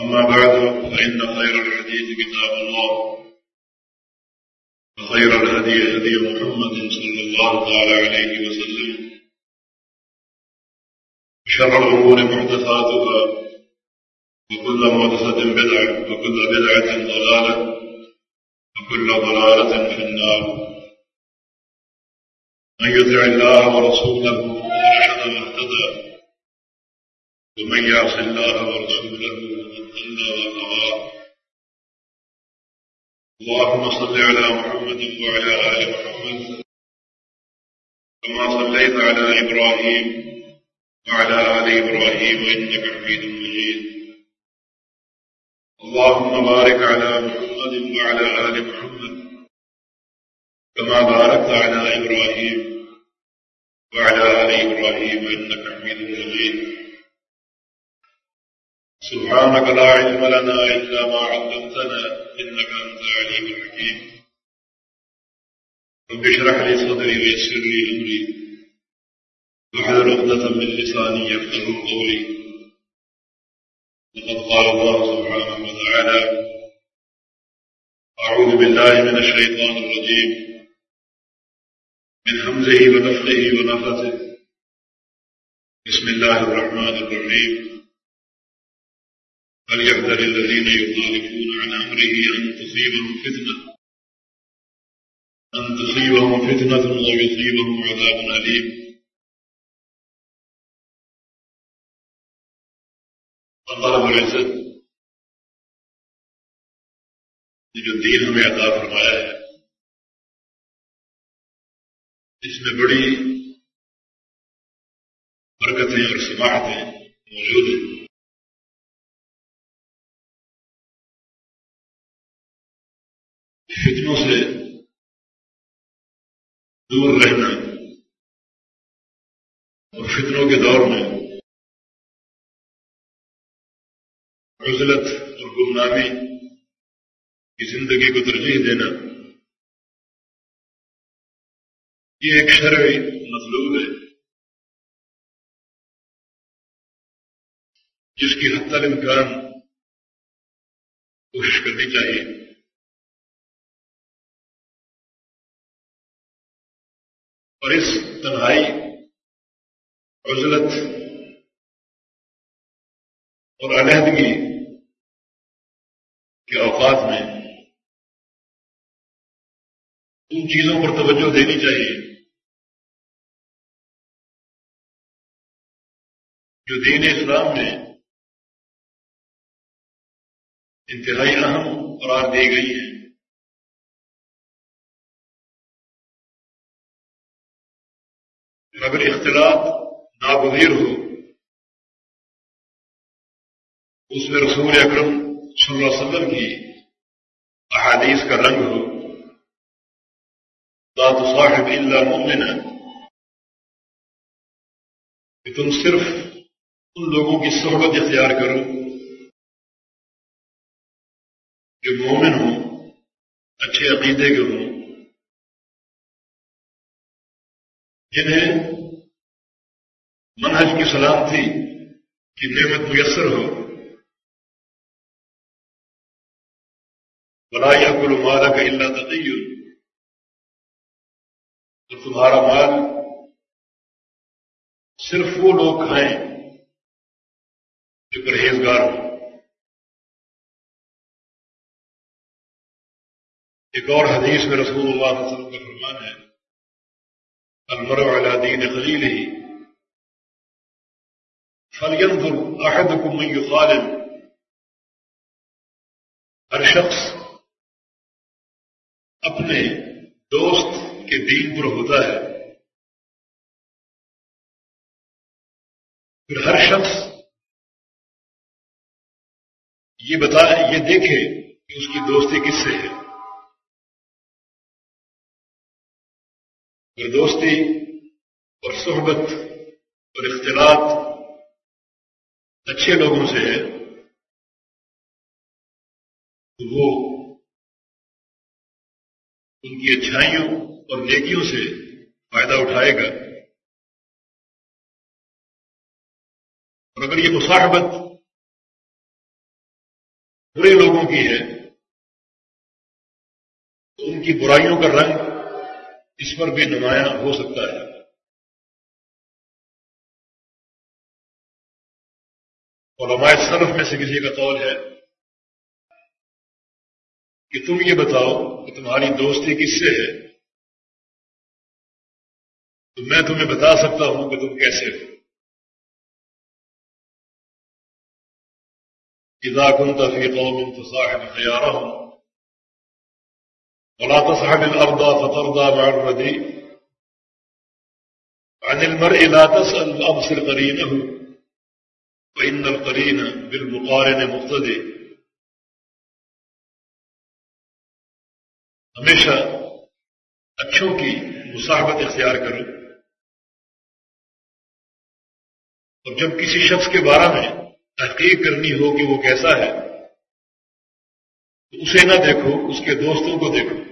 أما بعد، فإن خير الحديث كتاب الله، وخير الهدي هدي محمد صلى الله تعالى عليه وسلم. شر الأمور محدثاتها، وكل محدثة بدعة، وكل بدعة ضلالة، وكل ضلالة في النار. من يطع الله ورسوله، فقد رشد واهتدى ومن يعص الله ورسوله فقد ضل اللهم صل على محمد وعلى آل محمد كما صليت على إبراهيم وعلى آل إبراهيم إنك حميد مجيد. اللهم بارك على محمد وعلى آل محمد كما باركت على إبراهيم وعلى آل إبراهيم إنك حميد مجيد. سبحانك لا علم لنا إلا ما علمتنا إنك أنت عليم الحكيم. رب اشرح لي صدري ويسر لي أمري. واحلل عقدة من لساني يفقه قولي. لقد قال الله سبحانه وتعالى أعوذ بالله من الشيطان الرجيم. من همزه ونفخه ونفثه. بسم الله الرحمن الرحيم. فليحذر الذين يخالفون عن أمره أن تصيبهم فتنة، أن تصيبهم فتنة أو يصيبهم عذاب أليم. اللہ رب العزت جو دین ہمیں عطا فرمایا ہے، اس میں بڑی برکتیں اور سماعتیں موجود ہیں۔ فتنوں سے دور رہنا اور فتنوں کے دور میں عزلت اور گمنامی کی زندگی کو ترجیح دینا یہ ایک شرعی مطلوب ہے جس کی حد تک امکان کوشش کرنی چاہیے۔ اور اس تنہائی، عزلت اور علیحدگی کے اوقات میں ان چیزوں پر توجہ دینی چاہیے جو دین اسلام میں انتہائی اہم قرار دی گئی ہے۔ اگر اختلاط ناگزیر ہو، اس میں رسول اکرم صلی اللہ علیہ وسلم کی احادیث کا رنگ ہو، لا تصاحب الا مؤمنا، کہ تم صرف ان لوگوں کی صحبت اختیار کرو جو مومن ہوں، اچھے عقیدے کے ہوں، جنہیں منہج کی سلامتی کی نعمت میسر ہو بلایا کل مالا کا اللہ تدیل تو تمہارا مال صرف وہ لوگ کھائیں جو پرہیزگار ہوں۔ ایک اور حدیث میں رسول اللہ علیہ وسلم کا فرمان ہے، المرء على دين خليله۔ فلينظر أحدكم من يخالل ہر شخص اپنے دوست کے دین پر ہوتا ہے؟ پھر ہر شخص یہ بتا یہ دیکھے کہ اس کی دوستی کس سے ہے؟ اگر دوستی اور صحبت اور اختلاط اچھے لوگوں سے ہے، تو وہ ان کی اچھائیوں اور نیکیوں سے فائدہ اٹھائے گا۔ اور اگر یہ مصاحبت برے لوگوں کی ہے، تو ان کی برائیوں کا رنگ اس پر بھی نمایاں ہو سکتا ہے۔ علماء صرف میں سے کسی کا قول ہے کہ تم یہ بتاؤ کہ تمہاری دوستی کس سے ہے؟ تو میں تمہیں بتا سکتا ہوں کہ تم کیسے ہو۔ اذا كنت في قوم تصاحب خيارهم ولا تصحب الأرض فترضى مع الردي عن المرء لا تسأل، أبصر قرينه. فإن القرين بالمقارن مقتدي. ہمیشہ اچھوں کی مصاحبت اختیار کرو. اور جب کسی شخص کے بارے میں تحقیق کرنی ہو کہ وہ کیسا ہے، تو اسے نہ دیکھو، اس کے دوستوں کو دیکھو۔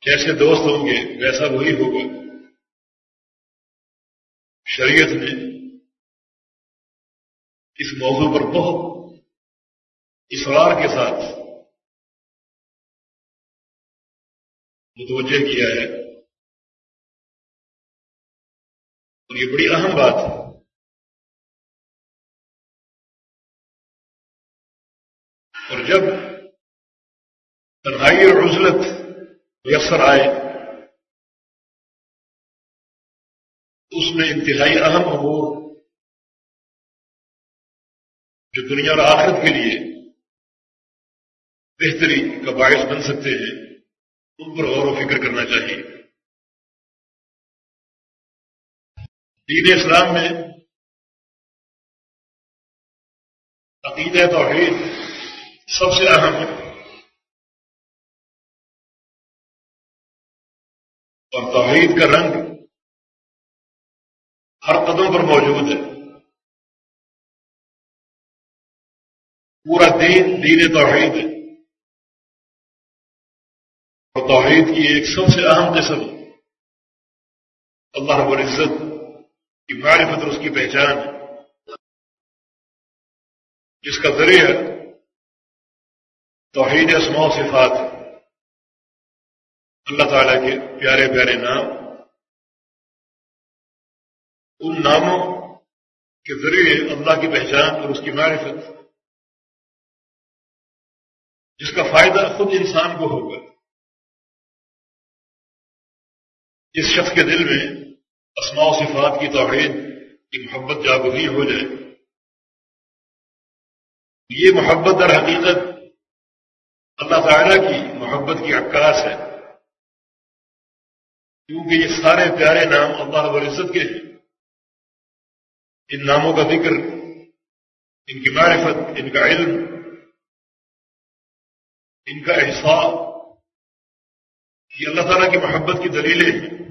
جیسے دوست ہوں گے، ویسا وہی ہوگا۔ شریعت نے اس موضوع پر بہت اصرار کے ساتھ متوجہ کیا ہے۔ اور یہ بڑی اہم بات ہے۔ اور جب تنہائی اور عزلت میسر آئے، اس میں انتہائی اہم امور جو دنیا اور آخرت کے لیے بہتری کا باعث بن سکتے ہیں، ان پر غور و فکر کرنا چاہیے۔ دین اسلام میں عقیدہ توحید سب سے اہم ہے۔ اور توحید کا رنگ ہر قدم پر موجود ہے۔ پورا دین دین توحید ہے۔ اور توحید کی ایک سب سے اہم قسم اللہ رب العزت کی معرفت اور اس کی پہچان ہے۔ جس کا ذریعہ توحید اسماء و صفات اللہ تعالیٰ کے پیارے پیارے نام۔ ان ناموں کے ذریعے اللہ کی پہچان اور اس کی معرفت۔ جس کا فائدہ خود انسان کو ہوگا۔ جس شخص کے دل میں اسماء و صفات کی توحید کی محبت جاگزی ہو جائے۔ یہ محبت در حقیقت اللہ تعالیٰ کی محبت کی عکاس ہے۔ کیونکہ یہ سارے پیارے نام اللہ رب العزت کے ہیں۔ ان ناموں کا ذکر، ان کی معرفت، ان کا علم ان کا احساس یہ اللہ تعالیٰ کی محبت کی دلیلیں ہیں۔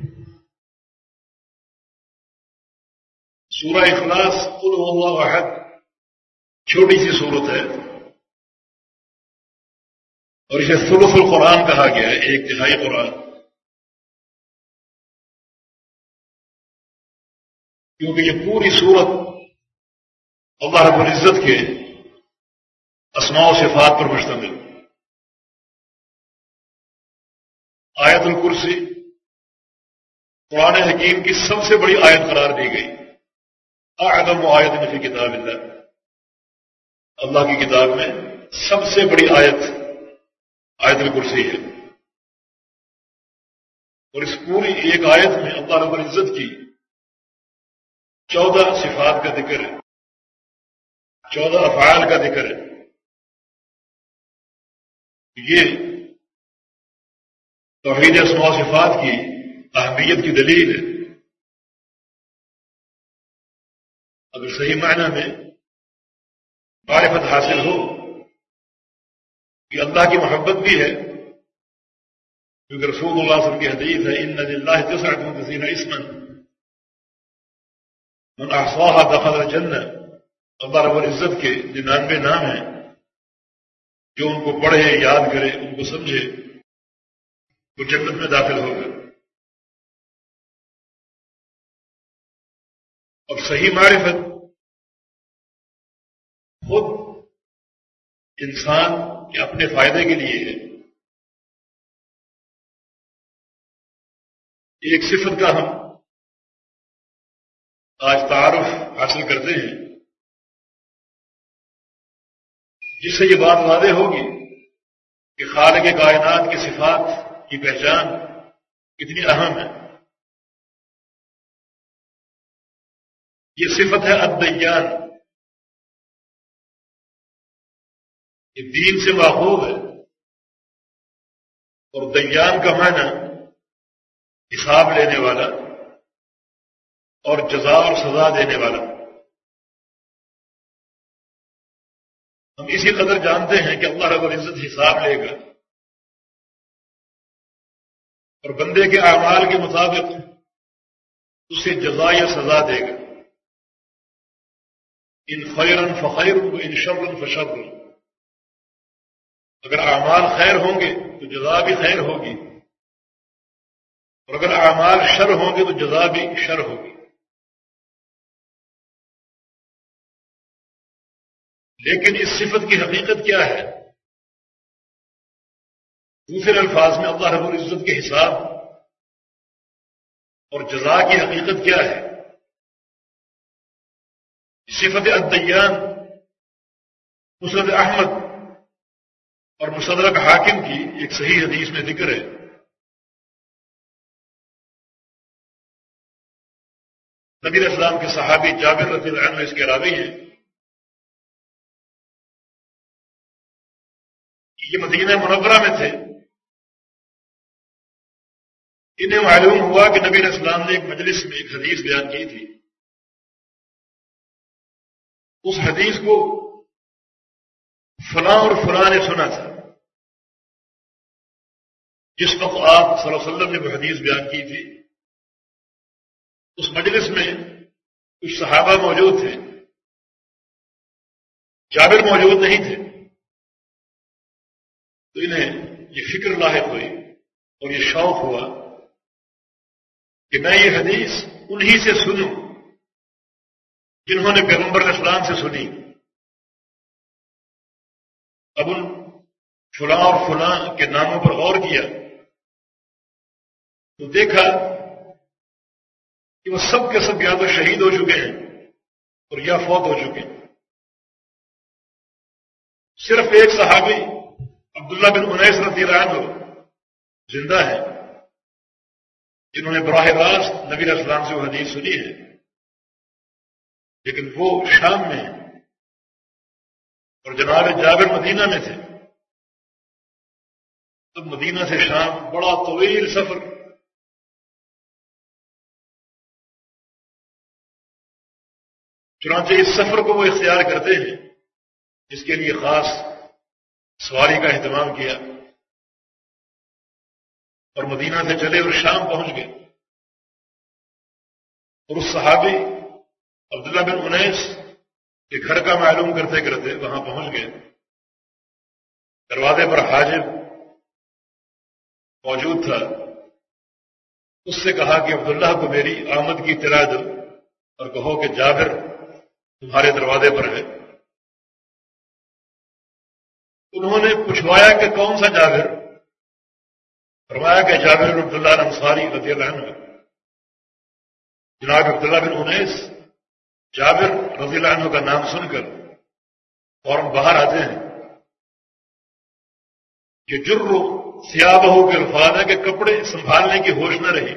سورہ اخلاص، قل اللہ واحد چھوٹی سی صورت ہے۔ اور اسے ثلث القرآن کہا گیا ہے، ایک تہائی قرآن۔ کیونکہ یہ پوری صورت اللہ رب العزت کے اسماء و صفات پر مشتمل۔ آیت الکرسی قرآن حکیم کی سب سے بڑی آیت قرار دی گئی۔ اعظم آیت نفی کتاب اللہ۔ اللہ کی کتاب میں سب سے بڑی آیت آیت الکرسی ہے۔ اور اس پوری ایک آیت میں اللہ رب العزت کی چودہ صفات کا ذکر ہے۔ چودہ افعال کا ذکر ہے۔ یہ توحید اسماء صفات کی اہمیت کی دلیل ہے۔ اگر صحیح معنی میں معرفت حاصل ہو کہ اللہ کی محبت بھی ہے، کیونکہ رسول اللہ صلی اللہ علیہ وسلم کی حدیث ہے، ان اللہ تسعت متسین اسمن من احصاها دخل الجنہ۔ اللہ رب العزت کے ننانوے نام ہیں، جو ان کو پڑھے، یاد کرے، ان کو سمجھے۔ وہ جنت میں داخل ہوگا اور صحیح معرفت۔ خود انسان کے اپنے فائدے کے لیے ہے۔ ایک صفت کا ہم آج تعارف حاصل کرتے ہیں۔ جس سے یہ بات واضح ہوگی کہ خالق کائنات کی صفات کی پہچان کتنی اہم ہے۔ یہ صفت ہے ادیان یہ دین سے ماحول ہے۔ اور دیان کا معنی حساب لینے والا اور جزا اور سزا دینے والا۔ ہم اسی قدر جانتے ہیں کہ اللہ رب العزت حساب لے گا۔ اور بندے کے اعمال کے مطابق اسے جزا یا سزا دے گا۔ ان خیرن فخیر ان شبرن فشبر اگر اعمال خیر ہوں گے تو جزا بھی خیر ہوگی۔ اور اگر اعمال شر ہوں گے تو جزا بھی شر ہوگی۔ لیکن اس صفت کی حقیقت کیا ہے؟ دوسرے الفاظ میں اللہ رب العزت کے حساب اور جزا کی حقیقت کیا ہے؟ صفت الدیان مسرت احمد اور مصدرک حاکم کی ایک صحیح حدیث میں ذکر ہے۔ نبی اسلام کے صحابی جابر رضی اللہ عنہ اس کے راوی ہیں۔ یہ مدینہ منورہ میں تھے۔ انہیں معلوم ہوا کہ نبی اسلام نے ایک مجلس میں ایک حدیث بیان کی تھی۔ اس حدیث کو فلاں اور فلاں نے سنا تھا۔ جس وقت آپ صلی اللہ علیہ وسلم نے وہ حدیث بیان کی تھی۔ اس مجلس میں کچھ صحابہ موجود تھے۔ جابر موجود نہیں تھے۔ تو انہیں یہ فکر لاحق ہوئی اور یہ شوق ہوا کہ میں یہ حدیث انہی سے سنوں جنہوں نے پیغمبر اسلام سے سنی۔ اب ان فلاں اور فلاں کے ناموں پر غور کیا تو دیکھا کہ وہ سب کے سب یا تو شہید ہو چکے ہیں اور یا فوت ہو چکے ہیں۔ صرف ایک صحابی عبداللہ بن انیس رضی اللہ عنہ زندہ ہے۔ جنہوں نے براہ راست نبی اسلام سے وہ حدیث سنی ہے، لیکن وہ شام میں اور جناب جابر مدینہ میں تھے۔ تب مدینہ سے شام بڑا طویل سفر۔ چنانچہ اس سفر کو وہ اختیار کرتے ہیں جس کے لیے خاص سواری کا اہتمام کیا۔ اور مدینہ سے چلے اور شام پہنچ گئے۔ اور اس صحابی عبداللہ بن انیس کے گھر کا معلوم کرتے کرتے وہاں پہنچ گئے۔ دروازے پر حاجر موجود تھا۔ اس سے کہا کہ عبداللہ کو میری آمد کی اطلاع دو اور کہو کہ جابر تمہارے دروازے پر ہے۔ انہوں نے پوچھوایا کہ کون سا جابر؟ فرمایا کہ جابر عبداللہ انصاری رضی اللہ عنہ، جناب عبداللہ بن انیس، جابر رضی اللہ عنہ کا نام سن کر فوراً باہر آتے ہیں کہ جرو سیاہ بہو کے الفاظ ہے کہ کپڑے سنبھالنے کی ہوش نہ رہی۔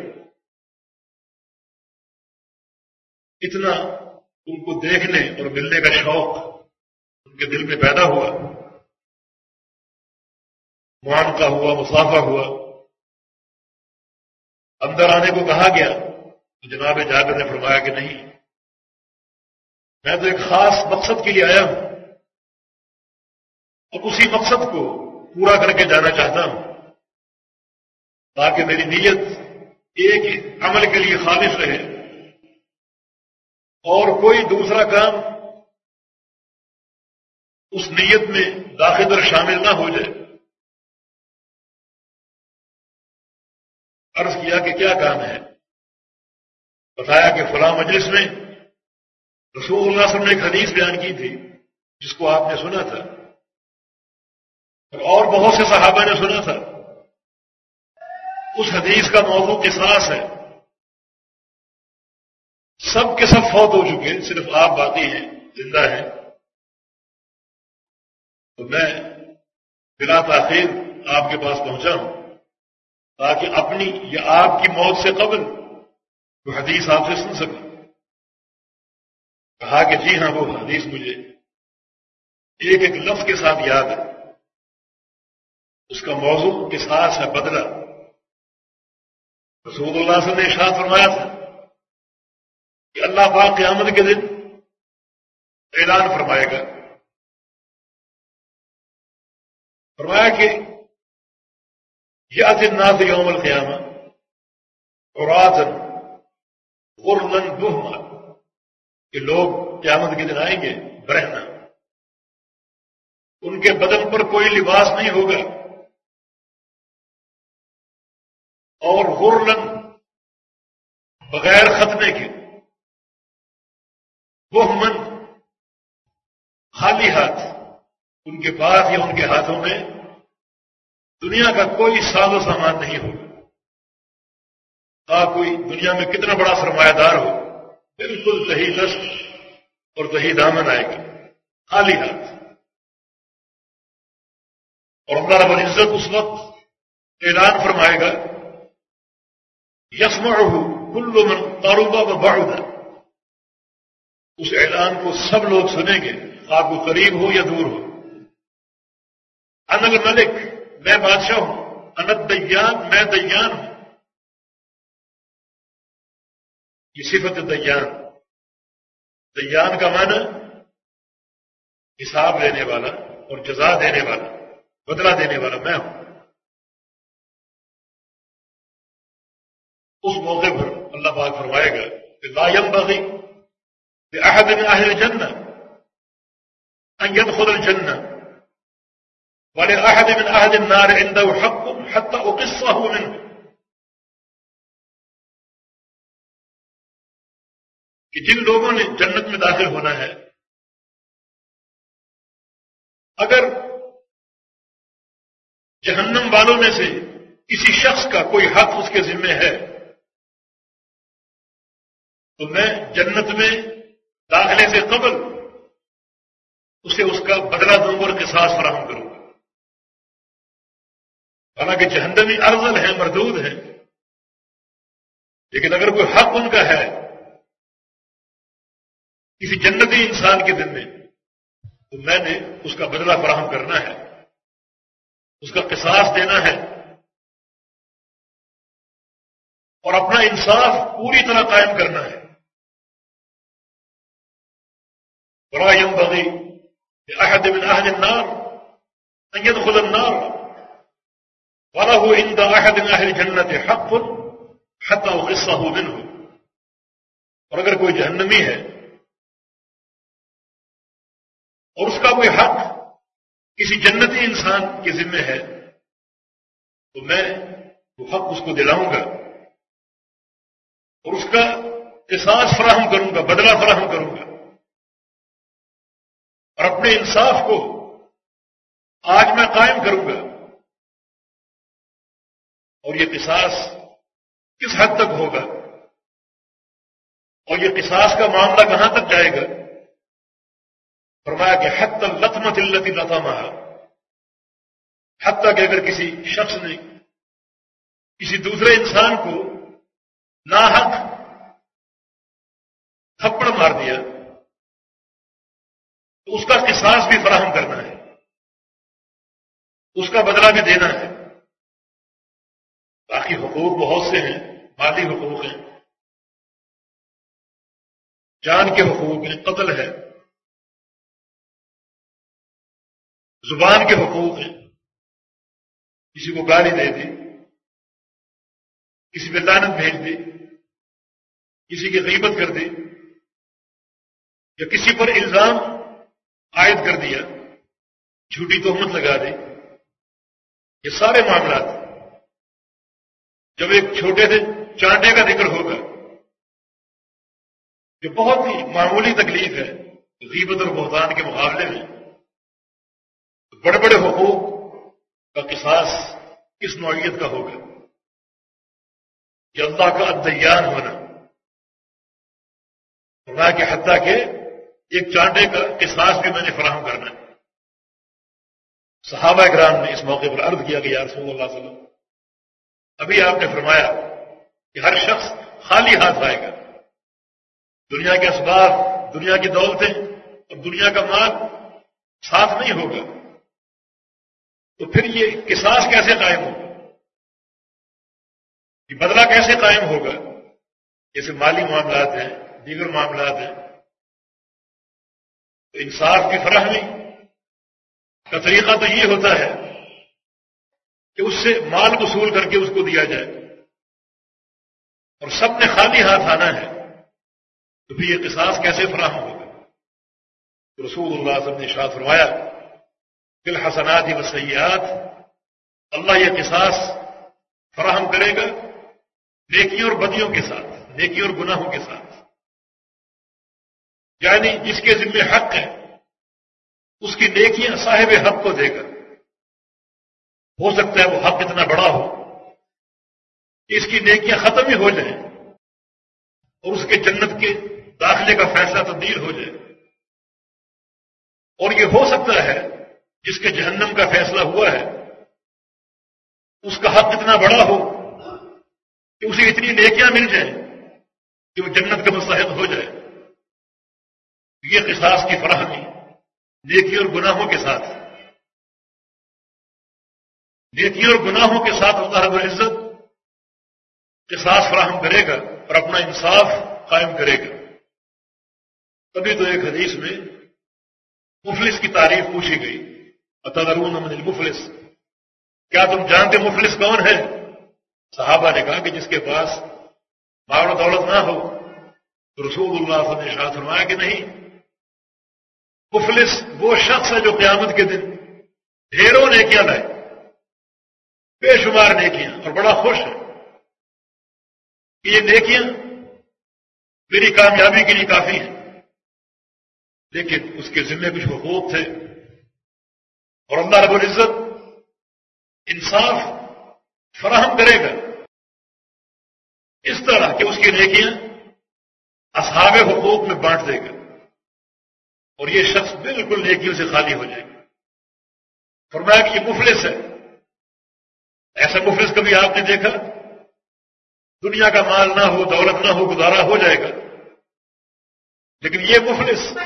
اتنا ان کو دیکھنے اور ملنے کا شوق ان کے دل میں پیدا ہوا۔ مان کا ہوا مسافہ ہوا۔ اندر آنے کو کہا گیا تو جناب جابر نے فرمایا کہ نہیں، میں تو ایک خاص مقصد کے لیے آیا ہوں اور اسی مقصد کو پورا کر کے جانا چاہتا ہوں تاکہ میری نیت ایک عمل کے لیے خالص رہے اور کوئی دوسرا کام اس نیت میں داخل اور شامل نہ ہو جائے۔ عرض کیا کہ کیا کام ہے؟ بتایا کہ فلاں مجلس میں رسول اللہ صلی اللہ علیہ وسلم نے ایک حدیث بیان کی تھی، جس کو آپ نے سنا تھا۔ اور بہت سے صحابہ نے سنا تھا۔ اس حدیث کا موضوع قصاص ہے سب کے سب فوت ہو چکے، صرف آپ باقی ہیں، زندہ ہیں۔ تو میں بلا تاخیر آپ کے پاس پہنچا ہوں۔ تاکہ اپنی یا آپ کی موت سے قبل وہ حدیث آپ سے سن سکوں کہا کہ جی ہاں وہ حدیث مجھے ایک ایک لفظ کے ساتھ یاد ہے۔ اس کا موضوع قصاص ہے، بدلہ۔ رسول اللہ صلی اللہ نے ارشاد فرمایا تھا کہ اللہ پاک قیامت کے دن اعلان فرمائے گا۔ فرمایا کہ یہ ناز یوم القیامہ. اور غرلن بہما کہ لوگ قیامت کے دن آئیں گے برہنا ان کے بدن پر کوئی لباس نہیں ہوگا. اور غرلن بغیر ختنے کے. وہ من خالی ہاتھ. ان کے پاس یا ان کے ہاتھوں میں دنیا کا کوئی ساز و سامان نہیں ہوگا کوئی دنیا میں کتنا بڑا سرمایہ دار ہو، بالکل صحیح دست اور صحیح دامن آئے گا خالی ہاتھ۔ اور اللہ رب العزت اس وقت اعلان فرمائے گا یسم کلو من تاروبا و باڑا اس اعلان کو سب لوگ سنیں گے آپ کو قریب ہو یا دور ہو۔ انل ملک میں بادشاہ ہوں انت دیان میں دیان ہوں۔ یہ صفت دیان۔ دیان کا معنی حساب لینے والا اور جزا دینے والا، بدلہ دینے والا میں ہوں۔ اس موقع پر اللہ پاک فرمائے گا کہ لائم بغی کہ احد من اہل جنہ ان يدخل الجنہ والے احد من اہل النار عنده حق حتى اقصه منه. کہ جن لوگوں نے جنت میں داخل ہونا ہے، اگر جہنم والوں میں سے کسی شخص کا کوئی حق اس کے ذمہ ہے، تو میں جنت میں داخلے سے قبل اسے اس کا بدلہ دوں گا اور قصاص فراہم کروں۔ گا حالانکہ جہنمی ارزل ہے، مردود ہے۔ لیکن اگر کوئی حق ان کا ہے، کسی جنتی انسان کے دن میں، تو میں نے اس کا بدلہ فراہم کرنا ہے، اس کا قصاص دینا ہے۔ اور اپنا انصاف پوری طرح قائم کرنا ہے۔ ولا ينبغي لأحد من أهل النار أن يدخل النار وله عند أحد من أهل الجنة حق حتى أغصه منه. اور اگر کوئی جہنمی ہے اور اس کا کوئی حق کسی جنتی انسان کے ذمہ ہے، تو میں وہ حق اس کو دلاؤں گا اور اس کا احساس فراہم کروں گا، بدلہ فراہم کروں گا۔ اور اپنے انصاف کو آج میں قائم کروں گا۔ اور یہ قصاص کس حد تک ہوگا؟ اور یہ قصاص کا معاملہ کہاں تک جائے گا؟ فرمایا کہ حد تک لطمت التی لطما حد تک اگر کسی شخص نے کسی دوسرے انسان کو ناحق تھپڑ مار دیا، تو اس کا قصاص بھی فراہم کرنا ہے، اس کا بدلہ بھی دینا ہے۔ حقوق بہت سے ہیں، مالی حقوق ہیں۔ جان کے حقوق یعنی قتل ہے۔ زبان کے حقوق ہیں۔ کسی کو گالی دے دی، کسی پہ لانت بھیج دی، کسی کی غیبت کر دی، یا کسی پر الزام عائد کر دیا، جھوٹی تہمت لگا دی، یہ سارے معاملات جب ایک چھوٹے سے چانٹے کا ذکر ہوگا، جو بہت ہی معمولی تکلیف ہے، غیبت اور بہتان کے مقابلے میں بڑے بڑے حقوق کا قصاص کس نوعیت کا ہوگا یہ اللہ کا ادیان ہونا خدا کے حتیٰ کے ایک چانٹے کا قصاص بھی میں نے فراہم کرنا ہے۔ صحابہ کرام نے اس موقع پر عرض کیا کہ یا رسول اللہ علیہ وسلم ابھی آپ نے فرمایا کہ ہر شخص خالی ہاتھ آئے گا۔ دنیا کے اسباب، دنیا کی دولتیں اور دنیا کا مال ساتھ نہیں ہوگا۔ تو پھر یہ قصاص کیسے قائم ہوگا؟ یہ بدلہ کیسے قائم ہوگا؟ جیسے مالی معاملات ہیں، دیگر معاملات ہیں۔ تو انصاف کی فراہمی کا طریقہ تو یہ ہوتا ہے کہ اس سے مال وصول کر کے اس کو دیا جائے۔ اور سب نے خالی ہاتھ آنا ہے، تو پھر یہ قصاص کیسے فراہم ہوگا؟ رسول اللہ صلی اللہ علیہ وسلم نے شاہ فرمایا، فی الحسنات و سیاحت اللہ یہ قصاص فراہم کرے گا نیکیوں اور بدیوں کے ساتھ نیکیوں اور گناہوں کے ساتھ۔ یعنی جس کے ذمہ حق ہے، اس کی نیکیاں صاحب حق کو دے گا ہو سکتا ہے وہ حق اتنا بڑا ہو کہ اس کی نیکیاں ختم ہی ہو جائیں اور اس کے جنت کے داخلے کا فیصلہ تبدیل ہو جائے۔ اور یہ ہو سکتا ہے جس کے جہنم کا فیصلہ ہوا ہے، اس کا حق اتنا بڑا ہو کہ اسے اتنی نیکیاں مل جائیں کہ وہ جنت کا مستحد ہو جائے۔ یہ قصاص کی فراہمی نیکی اور گناہوں کے ساتھ نیکی اور گناہوں کے ساتھ اللہ رب العزت قصاص فراہم کرے گا اور اپنا انصاف قائم کرے گا۔ تبھی تو ایک حدیث میں مفلس کی تعریف پوچھی گئی۔ اتدرون من المفلس؟ کیا تم جانتے مفلس کون ہے صحابہ نے کہا کہ جس کے پاس مال و دولت نہ ہو، تو رسول اللہ صلی اللہ علیہ فرمایا کہ نہیں۔ مفلس وہ شخص ہے جو قیامت کے دن ڈھیروں نیکیاں لائے۔ بے شمار نیکیاں اور بڑا خوش ہے۔ کہ یہ نیکیاں میری کامیابی کے لیے کافی ہیں۔ لیکن اس کے ذمے کچھ حقوق تھے۔ اور اللہ رب العزت انصاف فراہم کرے گا۔ اس طرح کہ اس کی نیکیاں اصحاب حقوق میں بانٹ دے گا۔ اور یہ شخص بالکل نیکیوں سے خالی ہو جائے گا۔ فرمایا کہ یہ مفلس ہے۔ ایسا مفلس کبھی آپ نے دیکھا؟ دنیا کا مال نہ ہو، دولت نہ ہو، گزارا ہو جائے گا۔ لیکن یہ مفلس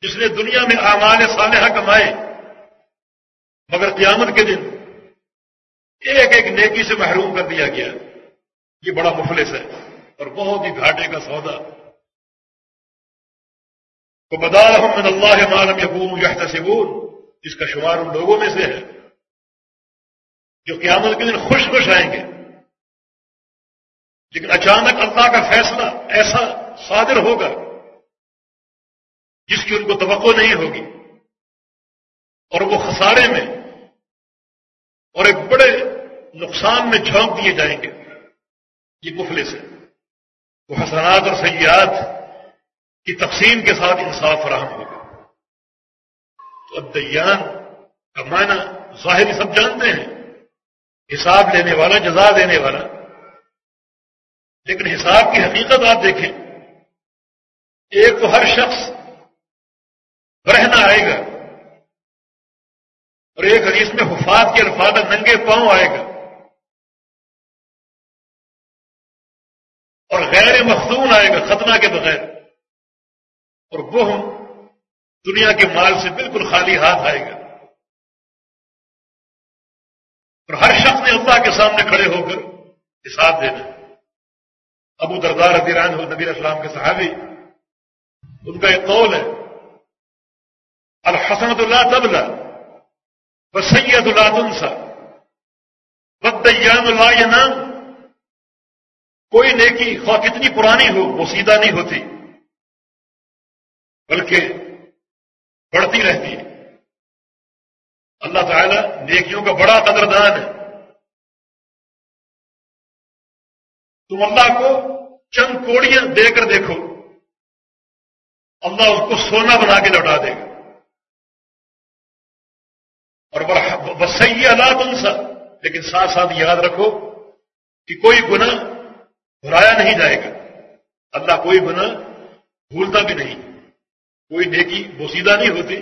جس نے دنیا میں اعمال صالحہ کمائے، مگر قیامت کے دن ایک ایک نیکی سے محروم کر دیا گیا۔ یہ بڑا مفلس ہے اور بہت ہی گھاٹے کا سودا۔ تو بدا من اللہ مالم یقوم یا تصور جس کا شمار ان لوگوں میں سے ہے۔ جو قیامت کے دن خوش خوش آئیں گے۔ لیکن اچانک اللہ کا فیصلہ ایسا صادر ہوگا جس کی ان کو توقع نہیں ہوگی۔ اور وہ خسارے میں اور ایک بڑے نقصان میں جھونک دیے جائیں گے۔ یہ مفلس ہے۔ وہ حسنات اور سیاحت کی تقسیم کے ساتھ انصاف فراہم ہوگا۔ تو ادیان کا معنی ظاہر سب جانتے ہیں۔ حساب لینے والا، جزا دینے والا۔ لیکن حساب کی حقیقت آپ دیکھیں۔ ایک تو ہر شخص رہنا آئے گا اور ایک حدیث میں حفاظ کے الفاظ ننگے پاؤں آئے گا اور غیر مخصون آئے گا ختنہ کے بغیر۔ اور وہ دنیا کے مال سے بالکل خالی ہاتھ آئے گا۔ اللہ کے سامنے کھڑے ہو کر حساب دینا ابو دردار رضی عنہ نبی اسلام کے صحابی، ان کا ایک قول ہے الحسنت اللہ تبلا بسید اللہ تنسا بدیان اللہ یہ نام کوئی نیکی خواہ کتنی پرانی ہو، وہ سیدھا نہیں ہوتی، بلکہ بڑھتی رہتی ہے۔ اللہ تعالی نیکیوں کا بڑا قدردان ہے۔ تم اللہ کو چند کوڑیاں دے کر دیکھو۔ اللہ اس کو سونا بنا کے لوٹا دے گا۔ اور بسئی اللہ تم سا لیکن ساتھ ساتھ یاد رکھو کہ کوئی گنا بھرایا نہیں جائے گا۔ اللہ کوئی گنا بھولتا بھی نہیں۔ کوئی نیکی بوسیدہ نہیں ہوتی۔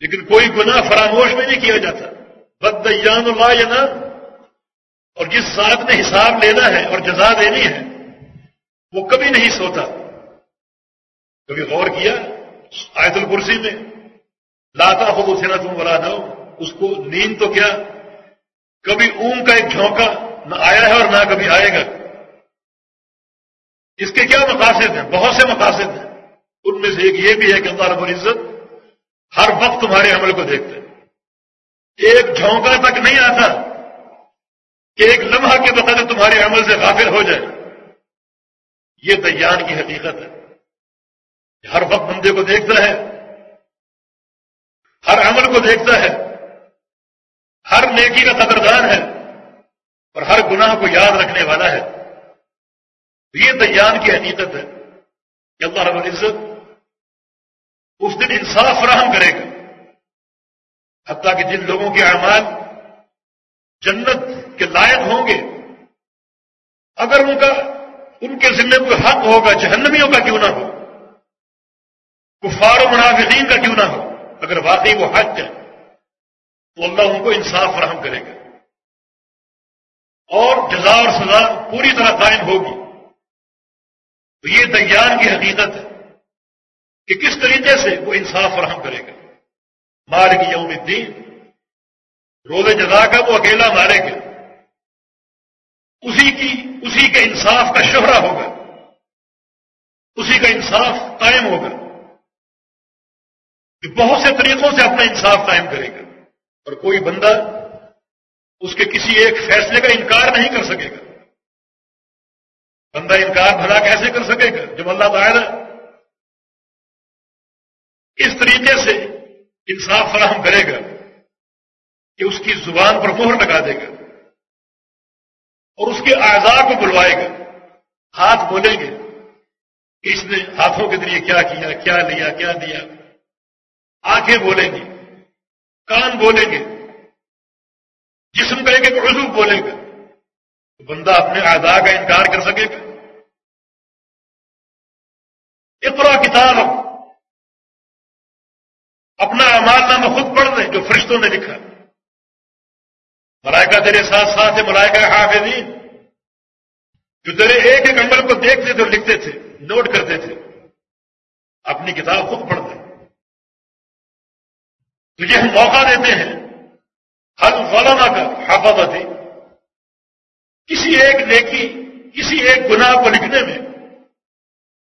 لیکن کوئی گنا فراموش بھی نہیں کیا جاتا۔ بدیان اللہ یا نا اور جس ذات نے حساب لینا ہے اور جزا دینی ہے، وہ کبھی نہیں سوتا۔ کبھی غور کیا آیت الکرسی میں لاتا ہو اسے نہ تم بلا نہ اس کو نیند تو کیا؟ کبھی اون کا ایک جھونکا نہ آیا ہے اور نہ کبھی آئے گا۔ اس کے کیا مقاصد ہیں؟ بہت سے مقاصد ہیں۔ ان میں سے ایک یہ بھی ہے کہ اللہ رب العزت ہر وقت تمہارے عمل کو دیکھتے ہیں ایک جھونکا تک نہیں آتا۔ کہ ایک لمحہ کے بقدر تمہارے عمل سے غافل ہو جائے۔ یہ دیان کی حقیقت ہے ہر وقت بندے کو دیکھتا ہے، ہر عمل کو دیکھتا ہے، ہر نیکی کا قدردان ہے اور ہر گناہ کو یاد رکھنے والا ہے۔ یہ دیان کی حقیقت ہے کہ اللہ رب العزت اس دن انصاف فراہم کرے گا۔ حتیٰ کہ جن لوگوں کے اعمال جنت کے لائق ہوں گے۔ اگر ان کا، ان کے ذمے کوئی حق ہوگا، جہنمیوں کا کیوں نہ ہو؟ کفار و منافقین کا کیوں نہ ہو؟ اگر واقعی وہ حق ہے، تو اللہ ان کو انصاف فراہم کرے گا۔ اور جزا اور سزا پوری طرح قائم ہوگی۔ تو یہ دیان کی حقیقت ہے کہ کس طریقے سے وہ انصاف فراہم کرے گا۔ مار کی یوم الدین روز جزا کا وہ اکیلا مارے گا اسی کی، اسی کے انصاف کا شہرا ہوگا اسی کا انصاف قائم ہوگا کہ بہت سے طریقوں سے اپنا انصاف قائم کرے گا۔ اور کوئی بندہ اس کے کسی ایک فیصلے کا انکار نہیں کر سکے گا۔ بندہ انکار بھلا کیسے کر سکے گا؟ جب اللہ تعالی اس طریقے سے انصاف فراہم کرے گا۔ کہ اس کی زبان پر مہر لگا دے گا اور اس کے اعضاء کو بلوائے گا۔ ہاتھ بولیں گے کہ اس نے ہاتھوں کے ذریعے کیا کیا کیا لیا، کیا دیا۔ آنکھیں بولیں گی کان بولیں گے، جسم کا ایک ایک عضو بولے گا تو بندہ اپنے اعضاء کا انکار کر سکے گا۔ اتنا کتاب اپنا امال نامہ خود پڑھ لیں جو فرشتوں نے لکھا۔ ملائکہ تیرے ساتھ ساتھ ملائکہ حافظین۔ جو تیرے ایک ایک عمل کو دیکھتے تھے اور لکھتے تھے، نوٹ کرتے تھے۔ اپنی کتاب خود پڑھتے تجھے ہم موقع دیتے ہیں۔ ہر غلامہ کا حافظ کسی ایک نیکی، کسی ایک گناہ کو لکھنے میں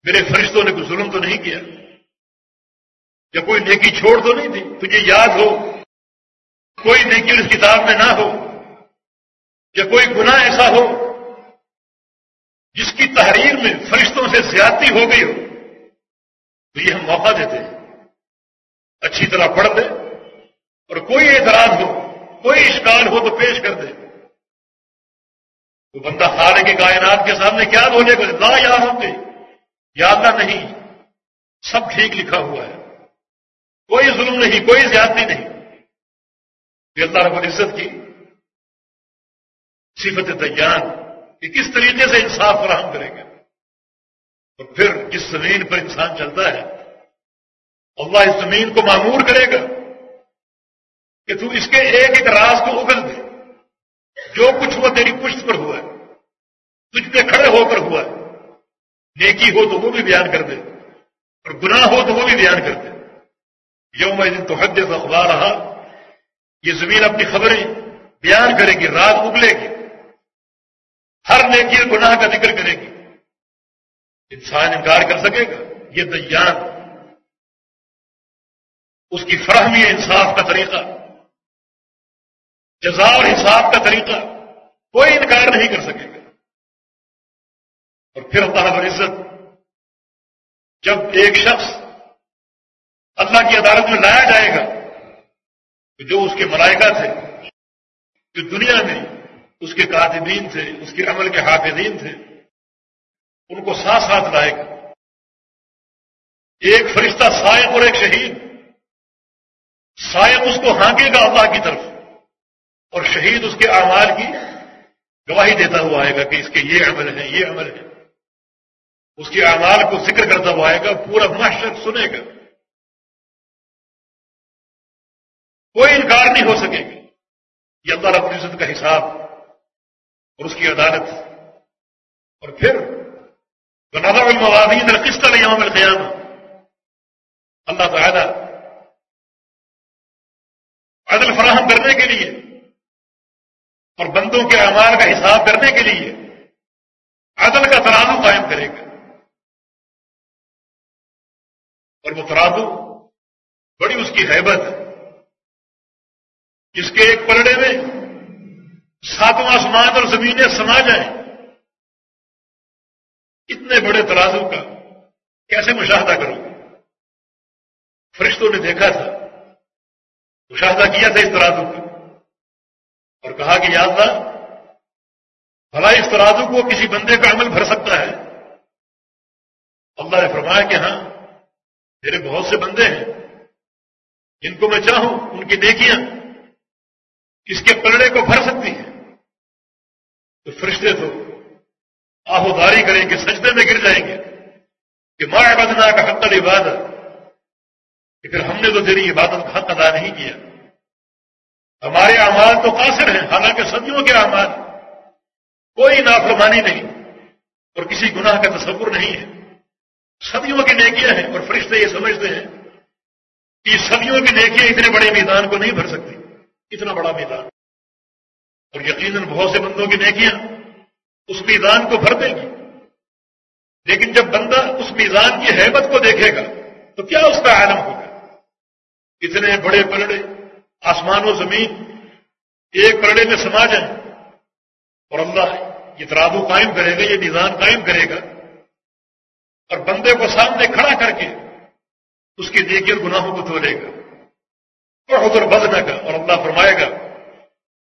میرے فرشتوں نے کوئی ظلم تو نہیں کیا؟ یا کوئی نیکی چھوڑ تو نہیں تھی تجھے یاد ہو؟ کوئی نیکی اس کتاب میں نہ ہو۔ یا کوئی گناہ ایسا ہو جس کی تحریر میں فرشتوں سے زیادتی ہو گئی ہو، تو یہ ہم موقع دیتے ہیں۔ اچھی طرح پڑھ دے اور کوئی اعتراض ہو، کوئی اشکال ہو تو پیش کر دے تو بندہ خارے کے کائنات کے سامنے کیا بولے گا؟ لا یا ہوتے یاد نہیں، سب ٹھیک لکھا ہوا ہے۔ کوئی ظلم نہیں، کوئی زیادتی نہیں۔ اللہ رب العزت کی صفت دیان کہ کس طریقے سے انصاف فراہم کریں گے؟ اور پھر جس زمین پر انسان چلتا ہے، اللہ اس زمین کو معمور کرے گا کہ تو اس کے ایک ایک راز کو اگل دے۔ جو کچھ وہ تیری پشت پر ہوا ہے، تجھ پہ کھڑے ہو کر ہوا ہے۔ نیکی ہو تو وہ بھی بیان کر دے، اور گناہ ہو تو وہ بھی بیان کر دے۔ یوم دن تو حد خدا رہا یہ زمین اپنی خبریں بیان کرے گی، رات اگلے گی۔ ہر نیکی گناہ کا ذکر کرے گی۔ انسان انکار کر سکے گا، یہ دیان۔ اس کی فراہمی انصاف کا طریقہ، جزا اور حساب کا طریقہ، کوئی انکار نہیں کر سکے گا۔ اور پھر اللہ رب العزت جب ایک شخص اللہ کی عدالت میں لایا جائے گا جو اس کے ملائکہ تھے، جو دنیا میں اس کے کاتبین تھے، اس کے عمل کے حافظین تھے۔ ان کو ساتھ ساتھ لائے۔ گا ایک فرشتہ سائق اور ایک شہید۔ سائق اس کو ہانکے گا اللہ کی طرف۔ اور شہید اس کے اعمال کی گواہی دیتا ہوا آئے گا کہ اس کے یہ عمل ہے یہ عمل ہے اس کے اعمال کو ذکر کرتا ہوا آئے گا، پورا معاشر سنے گا۔ کوئی انکار نہیں ہو سکے گا۔ یہ اللہ رب العزت کا حساب اور اس کی عدالت۔ اور پھر بنانا الموادین القسط یوم القیامہ اللہ تعالی عدل فراہم کرنے کے لیے اور بندوں کے اعمال کا حساب کرنے کے لیے عدل کا ترازو قائم کرے گا۔ اور وہ ترازو بڑی اس کی حیبت ہے۔ جس کے ایک پلڑے میں ساتواں آسمان اور زمینیں سما جائیں اتنے بڑے ترازو کا کیسے مشاہدہ کروں؟ فرشتوں نے دیکھا تھا، مشاہدہ کیا تھا اس ترازو کا۔ اور کہا کہ یاد تھا بھلا اس ترازو کو کسی بندے کا عمل بھر سکتا ہے۔ اللہ نے فرمایا کہ ہاں میرے بہت سے بندے ہیں، جن کو میں چاہوں، ان کی دیکھیاں اس کے پلڑے کو بھر سکتی ہیں۔ تو فرشتے تو آہوداری کریں گے، سجدے میں گر جائیں گے کہ ماں بدنا کا حق عبادت کہ پھر ہم نے تو تیری عبادت کا حق ادا نہیں کیا۔ ہمارے اعمال تو قاصر ہیں، حالانکہ صدیوں کے اعمال۔ کوئی نافرمانی نہیں، اور کسی گناہ کا تصور نہیں ہے۔ صدیوں کی نیکیاں ہیں، اور فرشتے یہ سمجھتے ہیں کہ صدیوں کی نیکیاں اتنے بڑے میدان کو نہیں بھر سکتی۔ اتنا بڑا میدان۔ اور یقیناً بہت سے بندوں کی نیکیاں اس میزان کو بھر دے گی۔ لیکن جب بندہ اس میزان کی حیبت کو دیکھے گا، تو کیا اس کا عالم ہوگا؟ اتنے بڑے پلڑے آسمان و زمین ایک پلڑے میں سما جائیں۔ اور اللہ یہ ترابو قائم کرے گا، یہ میزان قائم کرے گا۔ اور بندے کو سامنے کھڑا کر کے اس کے دیکھے گناہوں کو تولے گا۔ اور ادھر بدنے کا اور اللہ فرمائے گا